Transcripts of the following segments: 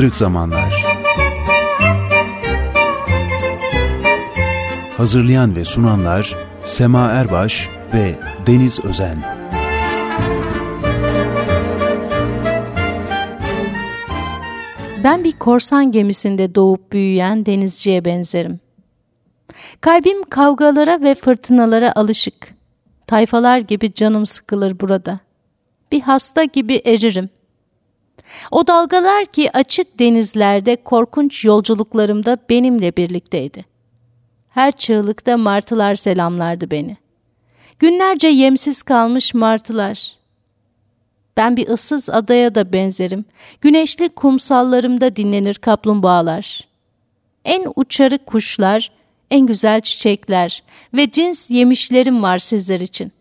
Kırık Zamanlar Hazırlayan ve sunanlar Sema Erbaş ve Deniz Özen Ben bir korsan gemisinde doğup büyüyen denizciye benzerim. Kalbim kavgalara ve fırtınalara alışık. Tayfalar gibi canım sıkılır burada. Bir hasta gibi eririm. O dalgalar ki açık denizlerde korkunç yolculuklarımda benimle birlikteydi. Her çığlıkta martılar selamlardı beni. Günlerce yemsiz kalmış martılar. Ben bir ıssız adaya da benzerim. Güneşli kumsallarımda dinlenir kaplumbağalar. En uçarı kuşlar, en güzel çiçekler ve cins yemişlerim var sizler için.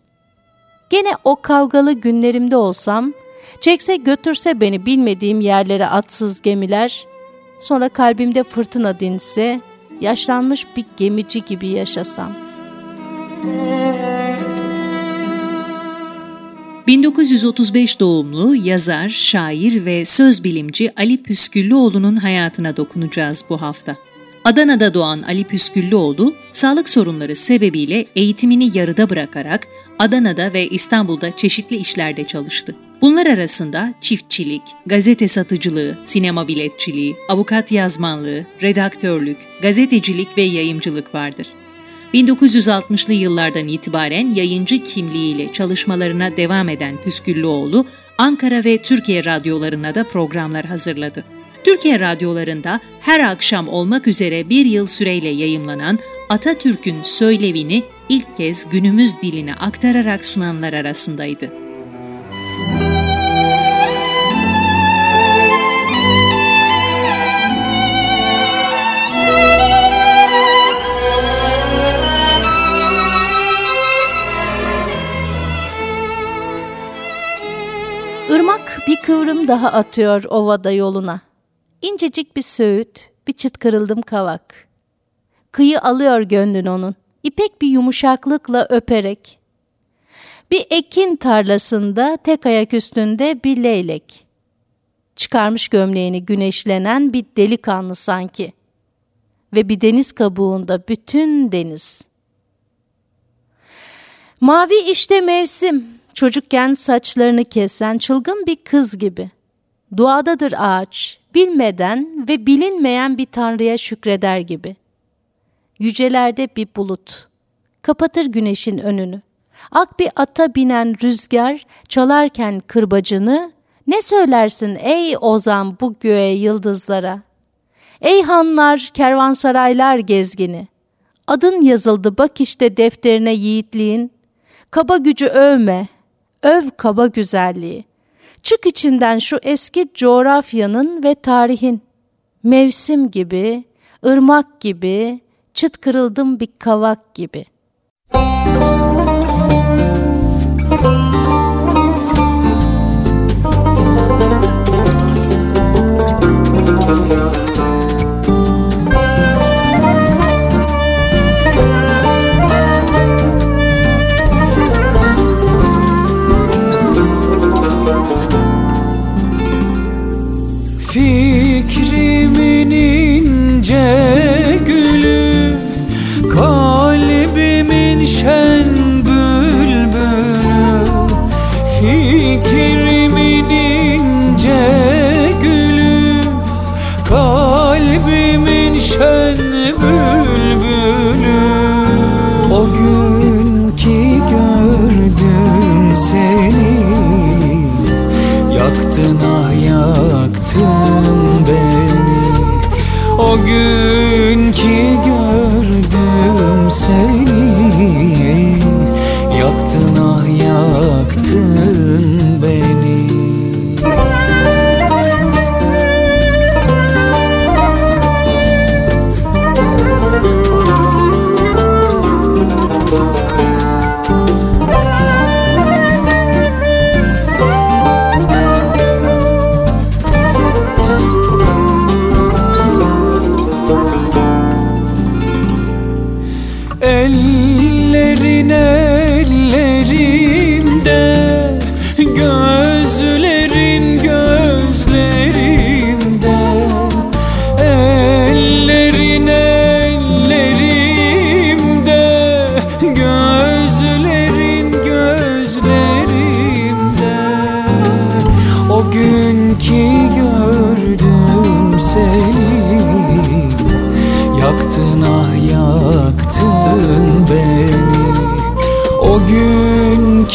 Gene o kavgalı günlerimde olsam, çekse götürse beni bilmediğim yerlere atsız gemiler, sonra kalbimde fırtına dinse, yaşlanmış bir gemici gibi yaşasam. Müzik 1935 doğumlu yazar, şair ve söz bilimci Ali Püsküllüoğlu'nun hayatına dokunacağız bu hafta. Adana'da doğan Ali Püsküllüoğlu, sağlık sorunları sebebiyle eğitimini yarıda bırakarak Adana'da ve İstanbul'da çeşitli işlerde çalıştı. Bunlar arasında çiftçilik, gazete satıcılığı, sinema biletçiliği, avukat yazmanlığı, redaktörlük, gazetecilik ve yayımcılık vardır. 1960'lı yıllardan itibaren yayıncı kimliğiyle çalışmalarına devam eden Püsküllüoğlu, Ankara ve Türkiye radyolarına da programlar hazırladı. Türkiye radyolarında her akşam olmak üzere bir yıl süreyle yayımlanan Atatürk'ün söylevini ilk kez günümüz diline aktararak sunanlar arasındaydı. Kıvrım daha atıyor ovada yoluna. İncecik bir söğüt, bir çıt kırıldım kavak. Kıyı alıyor gönlün onun, ipek bir yumuşaklıkla öperek. Bir ekin tarlasında tek ayak üstünde bir leylek. Çıkarmış gömleğini güneşlenen bir delikanlı sanki. Ve bir deniz kabuğunda bütün deniz. Mavi işte mevsim, çocukken saçlarını kesen çılgın bir kız gibi. Duadadır ağaç, bilmeden ve bilinmeyen bir tanrıya şükreder gibi. Yücelerde bir bulut, kapatır güneşin önünü. Ak bir ata binen rüzgar çalarken kırbacını, ne söylersin ey ozan bu göğe yıldızlara? Ey hanlar, kervansaraylar gezgini, adın yazıldı bak işte defterine yiğitliğin, kaba gücü övme, öv kaba güzelliği. Çık içinden şu eski coğrafyanın ve tarihin. Mevsim gibi, ırmak gibi, çıt kırıldım bir kavak gibi. Gözlerin gözlerinde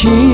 gün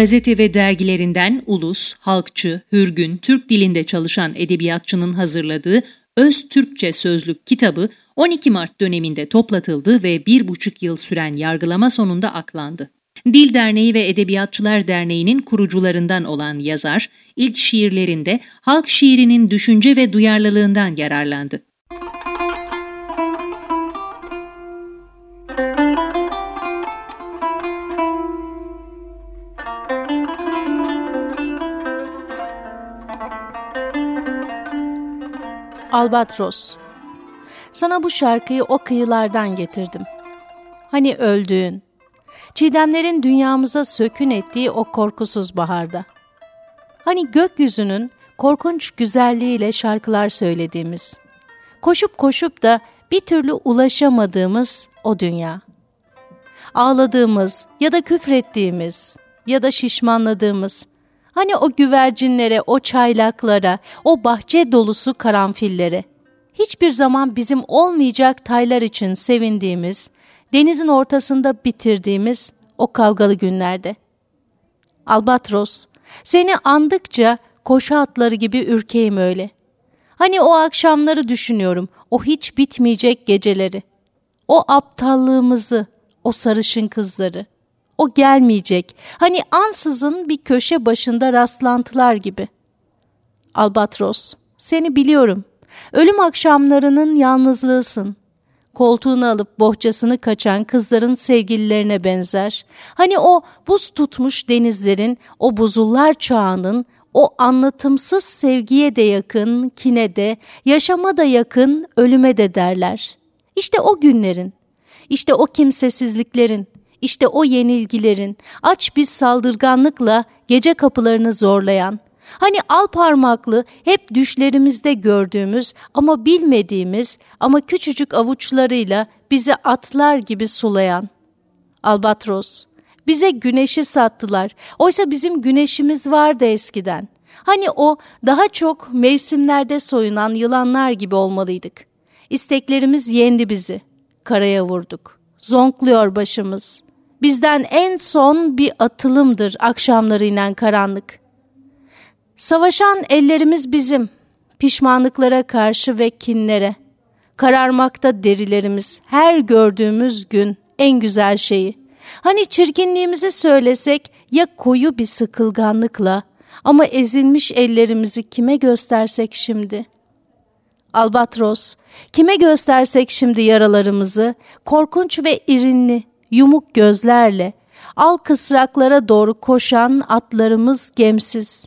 gazete ve dergilerinden Ulus, Halkçı, Hürgün, Türk dilinde çalışan edebiyatçının hazırladığı Öz Türkçe Sözlük kitabı 12 Mart döneminde toplatıldı ve bir buçuk yıl süren yargılama sonunda aklandı. Dil Derneği ve Edebiyatçılar Derneği'nin kurucularından olan yazar, ilk şiirlerinde halk şiirinin düşünce ve duyarlılığından yararlandı. Albatros Sana bu şarkıyı o kıyılardan getirdim. Hani öldüğün, çiğdemlerin dünyamıza sökün ettiği o korkusuz baharda. Hani gökyüzünün korkunç güzelliğiyle şarkılar söylediğimiz, koşup koşup da bir türlü ulaşamadığımız o dünya. Ağladığımız ya da küfrettiğimiz ya da şişmanladığımız, Hani o güvercinlere, o çaylaklara, o bahçe dolusu karanfillere. Hiçbir zaman bizim olmayacak taylar için sevindiğimiz, denizin ortasında bitirdiğimiz o kavgalı günlerde. Albatros, seni andıkça koşu atları gibi ürkeyim öyle. Hani o akşamları düşünüyorum, o hiç bitmeyecek geceleri. O aptallığımızı, o sarışın kızları.'' O gelmeyecek. Hani ansızın bir köşe başında rastlantılar gibi. Albatros, seni biliyorum. Ölüm akşamlarının yalnızlığısın. Koltuğunu alıp bohçasını kaçan kızların sevgililerine benzer. Hani o buz tutmuş denizlerin, o buzullar çağının, o anlatımsız sevgiye de yakın, kine de, yaşama da yakın, ölüme de derler. İşte o günlerin, işte o kimsesizliklerin, işte o yenilgilerin, aç bir saldırganlıkla gece kapılarını zorlayan, hani al parmaklı hep düşlerimizde gördüğümüz ama bilmediğimiz ama küçücük avuçlarıyla bizi atlar gibi sulayan. Albatros, bize güneşi sattılar. Oysa bizim güneşimiz vardı eskiden. Hani o daha çok mevsimlerde soyunan yılanlar gibi olmalıydık. İsteklerimiz yendi bizi. Karaya vurduk. Zonkluyor başımız. Bizden en son bir atılımdır akşamları inen karanlık. Savaşan ellerimiz bizim, pişmanlıklara karşı ve kinlere. Kararmakta derilerimiz her gördüğümüz gün en güzel şeyi. Hani çirkinliğimizi söylesek ya koyu bir sıkılganlıkla ama ezilmiş ellerimizi kime göstersek şimdi? Albatros, kime göstersek şimdi yaralarımızı, korkunç ve irinli, yumuk gözlerle al kısraklara doğru koşan atlarımız gemsiz.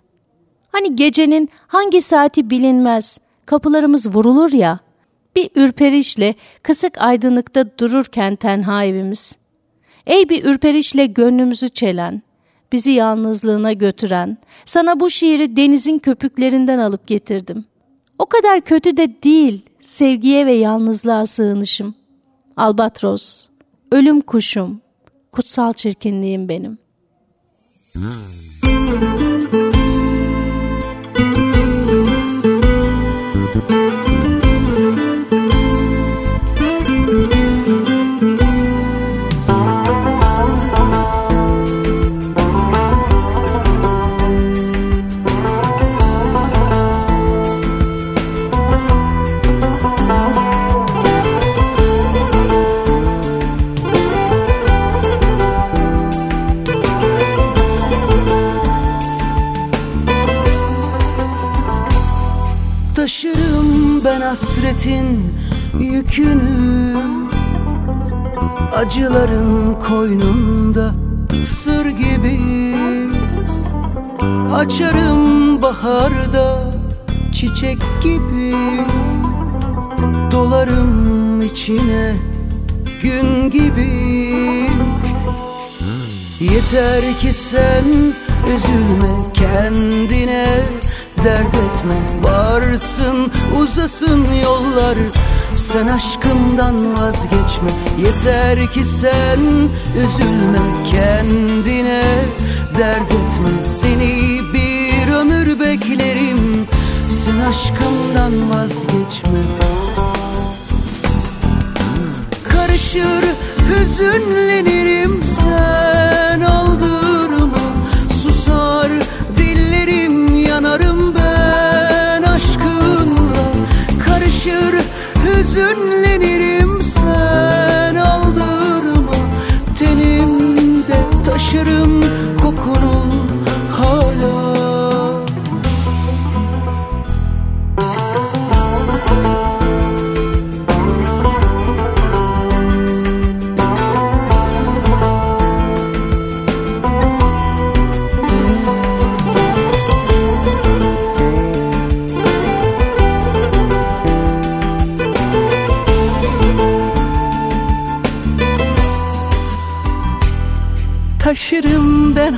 Hani gecenin hangi saati bilinmez, kapılarımız vurulur ya, bir ürperişle kısık aydınlıkta dururken tenha evimiz. Ey bir ürperişle gönlümüzü çelen, bizi yalnızlığına götüren, sana bu şiiri denizin köpüklerinden alıp getirdim. O kadar kötü de değil, sevgiye ve yalnızlığa sığınışım. Albatros, Ölüm kuşum, kutsal çirkinliğim benim. Hasretin yükünü Acıların koynunda sır gibi Açarım baharda çiçek gibi. Dolarım içine gün gibi. Yeter ki sen üzülme kendine Dert etme. Varsın uzasın yollar. Sen aşkımdan vazgeçme. Yeter ki sen üzülme kendine. Dert etme. Seni bir ömür beklerim. Sen aşkımdan vazgeçme. Karışır hüzünlenirim. Sen aldırma. Susar hüzünlenirim sen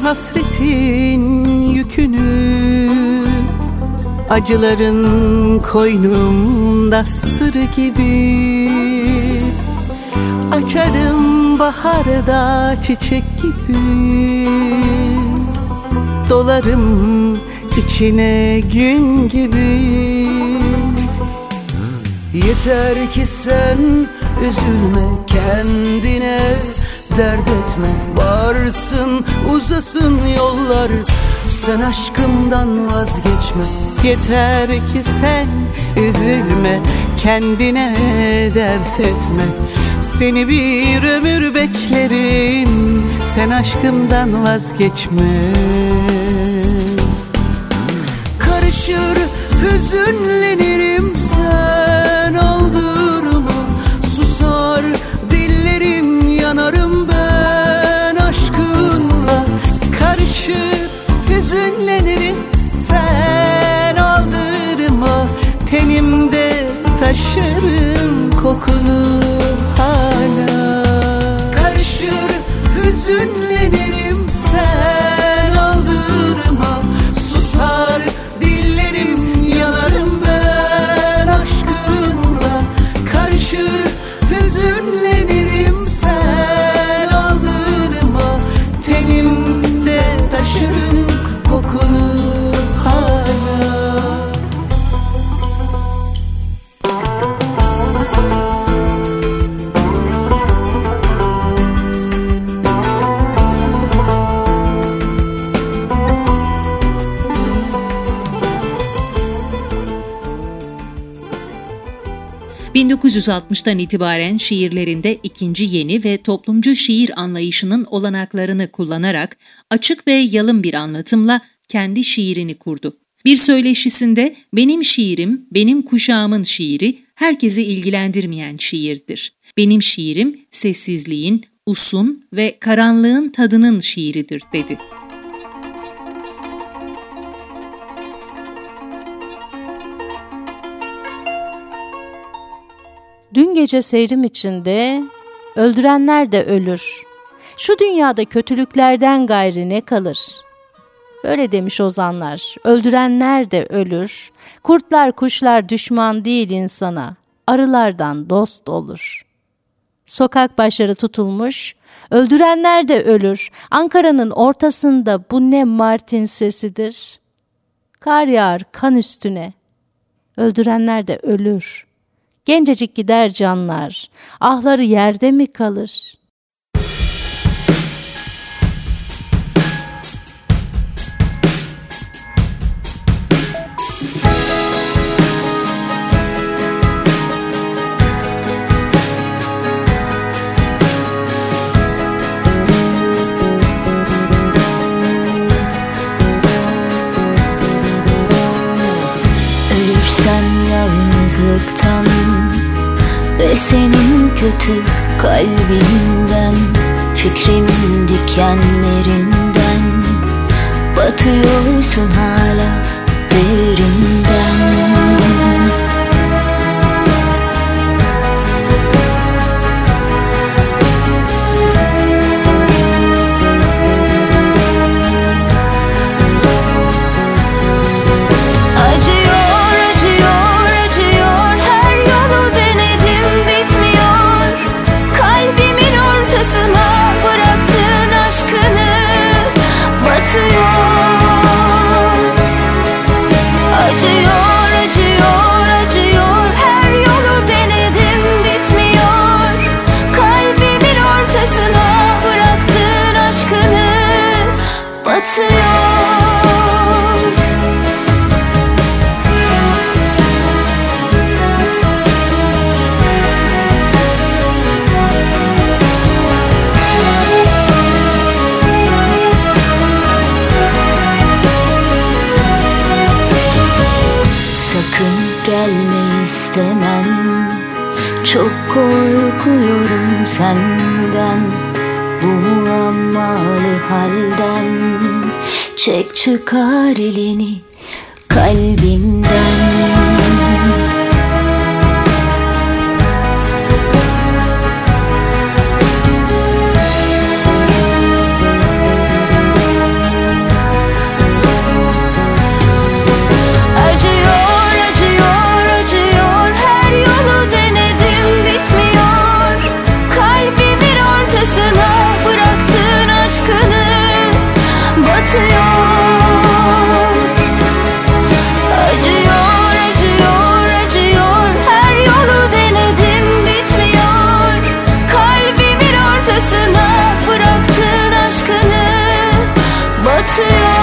hasretin yükünü Acıların koynumda sır gibi. Açarım baharda çiçek gibi. Dolarım içine gün gibi. Yeter ki sen üzülme kendine Dert etme. Varsın uzasın yollar. Sen aşkımdan vazgeçme. Yeter ki sen üzülme. Kendine dert etme. Seni bir ömür beklerim. Sen aşkımdan vazgeçme. Karışır hüzünlenirim sen hüzünlenirim sen aldırma. Tenimde taşırım kokunu hala. Karışır hüzünlenirim sen ...1960'tan itibaren şiirlerinde ikinci yeni ve toplumcu şiir anlayışının olanaklarını kullanarak... ...açık ve yalın bir anlatımla kendi şiirini kurdu. Bir söyleşisinde benim şiirim, benim kuşağımın şiiri herkesi ilgilendirmeyen şiirdir. Benim şiirim sessizliğin, usun ve karanlığın tadının şiiridir dedi. Dün gece seyrim içinde öldürenler de ölür. Şu dünyada kötülüklerden gayri ne kalır? Böyle demiş ozanlar. Öldürenler de ölür. Kurtlar kuşlar düşman değil insana. Arılardan dost olur. Sokak başları tutulmuş. Öldürenler de ölür. Ankara'nın ortasında bu ne Martin sesidir. Kar yağar kan üstüne. Öldürenler de ölür. Gencecik gider canlar. Ahları yerde mi kalır? Senin kötü kalbinden Fikrimin dikenlerinden Batıyorsun hala derinden Çek çıkar elini kalbimden Türk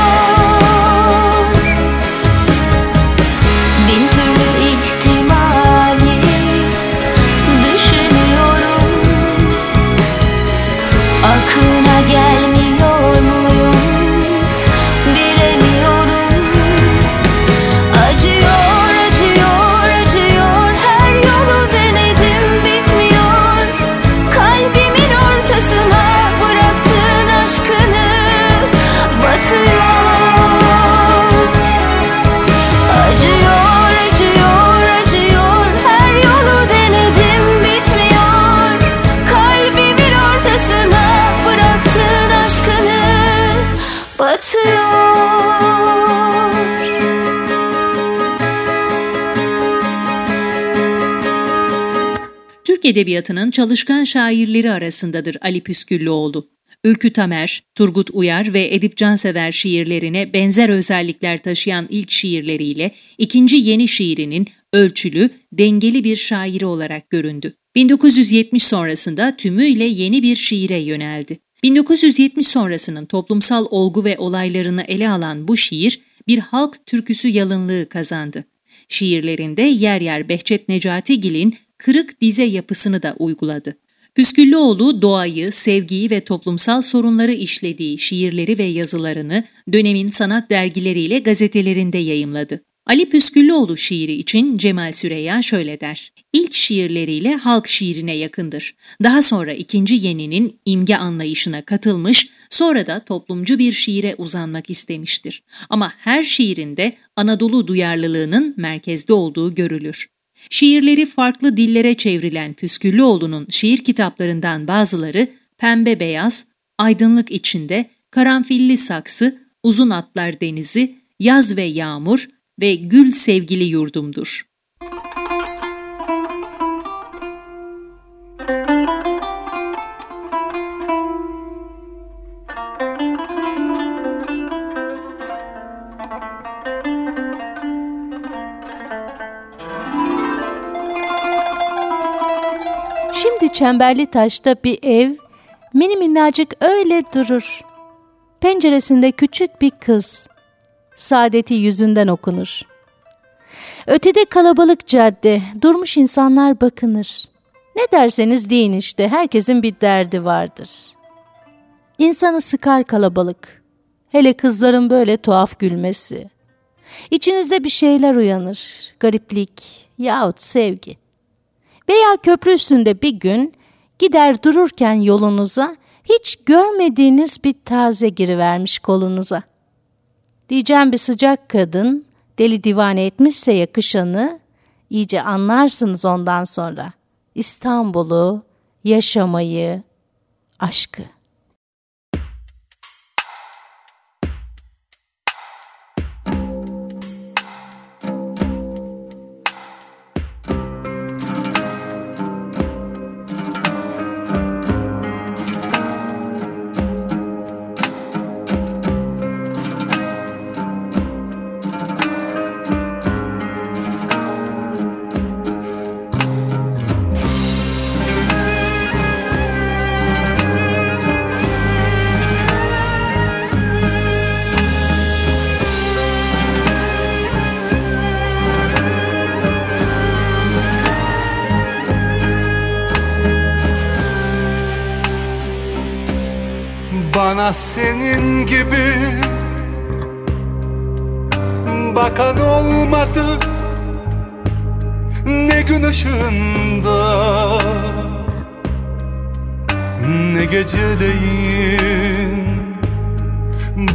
Edebiyatı'nın çalışkan şairleri arasındadır Ali Püsküllüoğlu. Ülkü Tamer, Turgut Uyar ve Edip Cansever şiirlerine benzer özellikler taşıyan ilk şiirleriyle ikinci yeni şiirinin ölçülü, dengeli bir şairi olarak göründü. 1970 sonrasında tümüyle yeni bir şiire yöneldi. 1970 sonrasının toplumsal olgu ve olaylarını ele alan bu şiir bir halk türküsü yalınlığı kazandı. Şiirlerinde yer yer Behçet Necatigil'in kırık dize yapısını da uyguladı. Püsküllüoğlu doğayı, sevgiyi ve toplumsal sorunları işlediği şiirleri ve yazılarını dönemin sanat dergileriyle gazetelerinde yayımladı. Ali Püsküllüoğlu şiiri için Cemal Süreyya şöyle der. İlk şiirleriyle halk şiirine yakındır. Daha sonra ikinci yeninin imge anlayışına katılmış, sonra da toplumcu bir şiire uzanmak istemiştir. Ama her şiirinde Anadolu duyarlılığının merkezde olduğu görülür. Şiirleri farklı dillere çevrilen Püsküllüoğlu'nun şiir kitaplarından bazıları Pembe Beyaz, Aydınlık içinde, Karanfilli Saksı, Uzun Atlar Denizi, Yaz ve Yağmur ve Gül Sevgili Yurdumdur. Şimdi çemberli taşta bir ev, mini minnacık öyle durur. Penceresinde küçük bir kız. Saadeti yüzünden okunur. Ötede kalabalık cadde, durmuş insanlar bakınır. Ne derseniz deyin işte, herkesin bir derdi vardır. İnsanı sıkar kalabalık. Hele kızların böyle tuhaf gülmesi. İçinizde bir şeyler uyanır. Gariplik yahut sevgi. Veya köprü üstünde bir gün gider dururken yolunuza hiç görmediğiniz bir taze girivermiş kolunuza. Diyeceğim bir sıcak kadın deli divane etmişse yakışanı iyice anlarsınız ondan sonra. İstanbul'u, yaşamayı, aşkı. Bana senin gibi Bakan olmadı. Ne gün ışığında Ne geceleyin.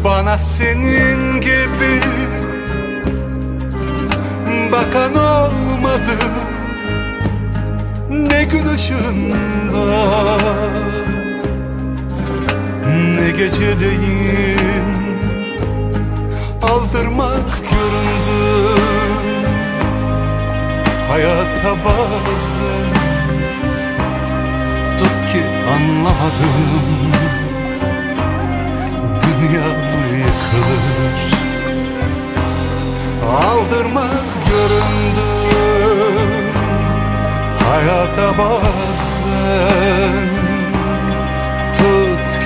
Bana senin gibi Bakan olmadı. Ne gün ışığında geceleyin aldırmaz göründü. Hayata bazen tut ki anlamadım. Dünya yıkılır. Aldırmaz göründü. Hayata bazen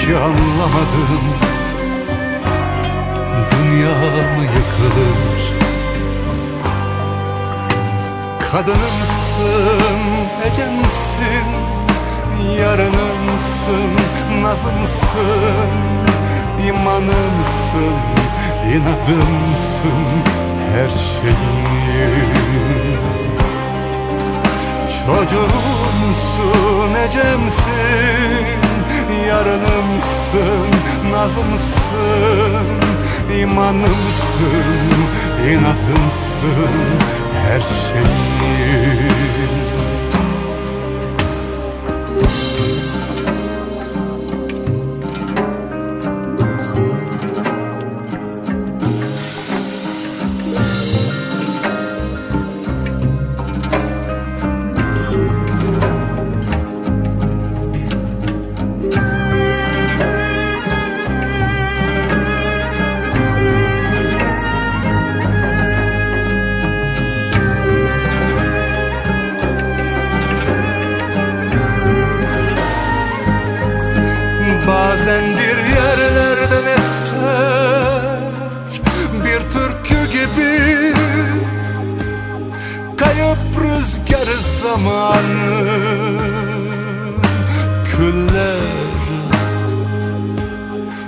ki anlamadım Dünya mı yıkılır? Kadınımsın, ecemsin Yarınımsın, nazımsın. İmanımsın, inadımsın. Her şeyim Çocuğumsun, ecemsin yarınımsın, nazımsın, imanımsın, inadımsın, her şeyim. zamanım Küller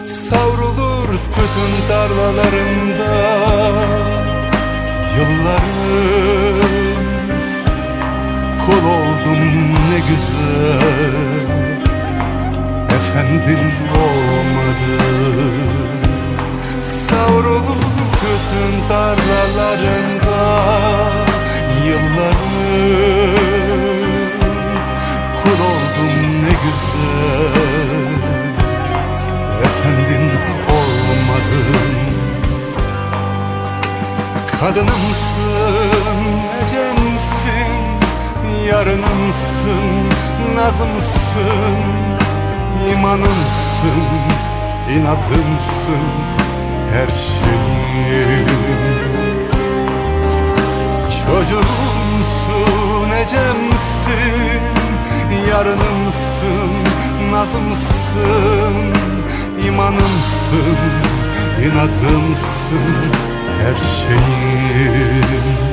Savrulur tütün tarlalarımda Yıllarım Kul oldum ne güzel Efendim olmadım Savrulur tütün tarlalarımda yıllarım Kadınımsın, ecemsin, yarınımsın, nazımsın imanımsın, inadımsın, her şeyim Çocuğumsun, ecemsin, yarınımsın, nazımsın imanımsın, inadımsın her şeyim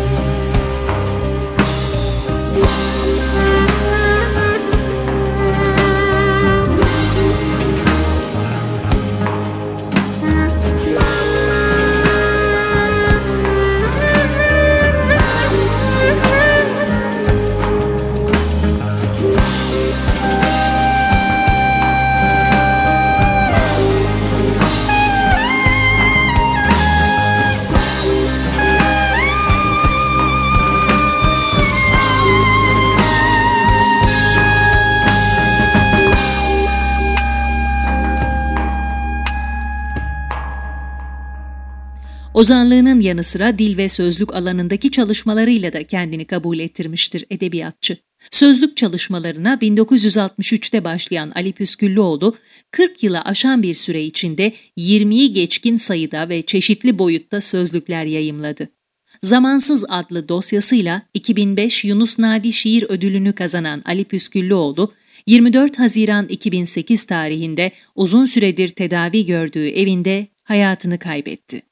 Ozanlığının yanı sıra dil ve sözlük alanındaki çalışmalarıyla da kendini kabul ettirmiştir edebiyatçı. Sözlük çalışmalarına 1963'te başlayan Ali Püsküllüoğlu, 40 yıla aşan bir süre içinde 20'yi geçkin sayıda ve çeşitli boyutta sözlükler yayımladı. Zamansız adlı dosyasıyla 2005 Yunus Nadi Şiir Ödülünü kazanan Ali Püsküllüoğlu, 24 Haziran 2008 tarihinde uzun süredir tedavi gördüğü evinde hayatını kaybetti.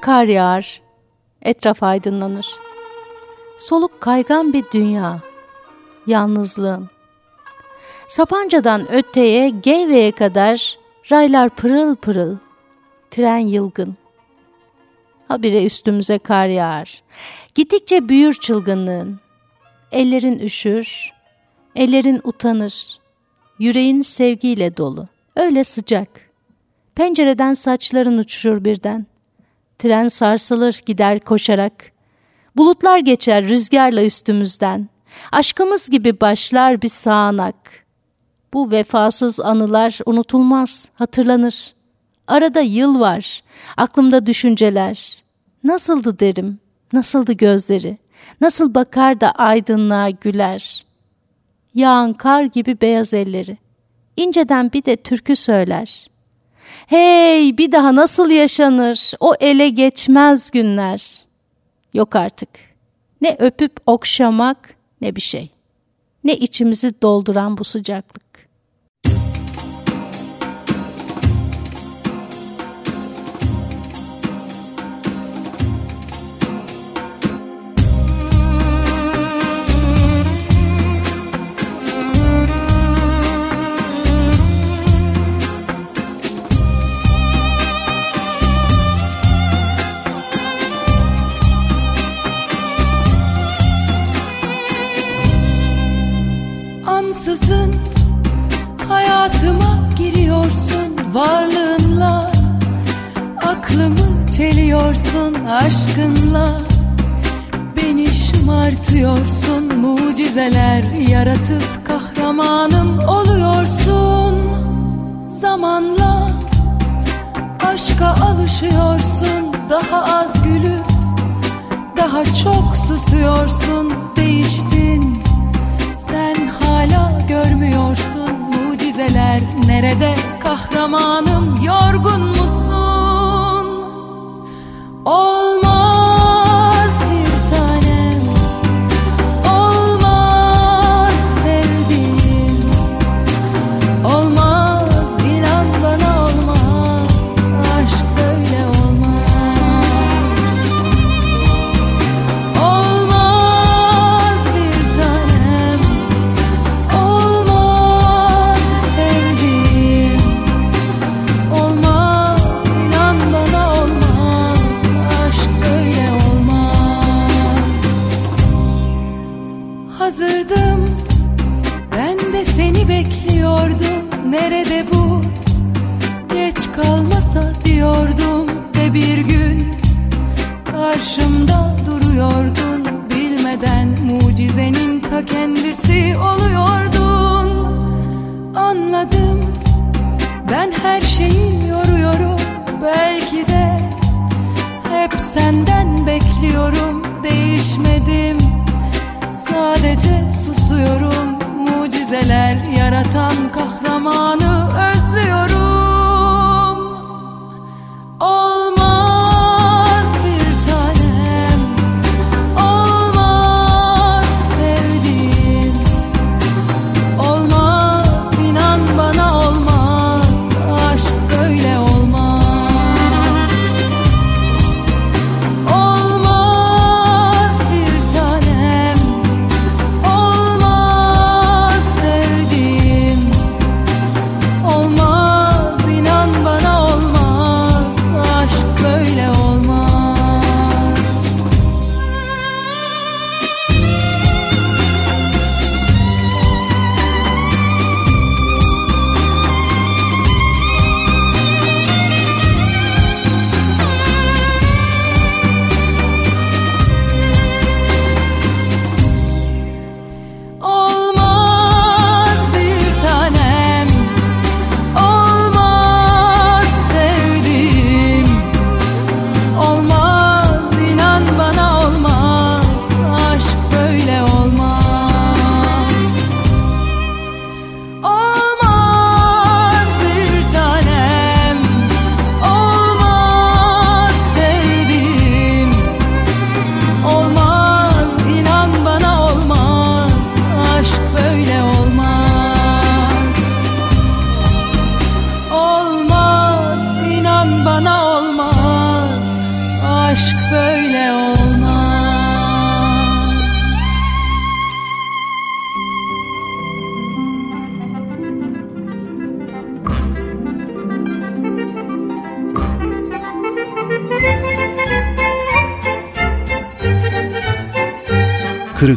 Kar yağar, etraf aydınlanır. Soluk kaygan bir dünya, yalnızlığım. Sapanca'dan öteye, Geyve'ye kadar raylar pırıl pırıl, tren yılgın. Habire üstümüze kar yağar. Gittikçe büyür çılgınlığın. Ellerin üşür, ellerin utanır. Yüreğin sevgiyle dolu, öyle sıcak. Pencereden saçların uçuşur birden. Tren sarsılır gider koşarak. Bulutlar geçer rüzgarla üstümüzden. Aşkımız gibi başlar bir sağanak. Bu vefasız anılar unutulmaz, hatırlanır. Arada yıl var, aklımda düşünceler. Nasıldı derim, nasıldı gözleri, nasıl bakar da aydınlığa güler. Yağan kar gibi beyaz elleri, inceden bir de türkü söyler. Hey bir daha nasıl yaşanır o ele geçmez günler. Yok artık. Ne öpüp okşamak ne bir şey. Ne içimizi dolduran bu sıcaklık. Ansızın hayatıma giriyorsun varlığınla. Aklımı çeliyorsun aşkınla. Beni şımartıyorsun mucizeler yaratıp kahramanım oluyorsun. Zamanla aşka alışıyorsun daha az gülüp daha çok susuyorsun. Değiştin görmüyorsun mucizeler nerede kahramanım yorgun musun? Olmaz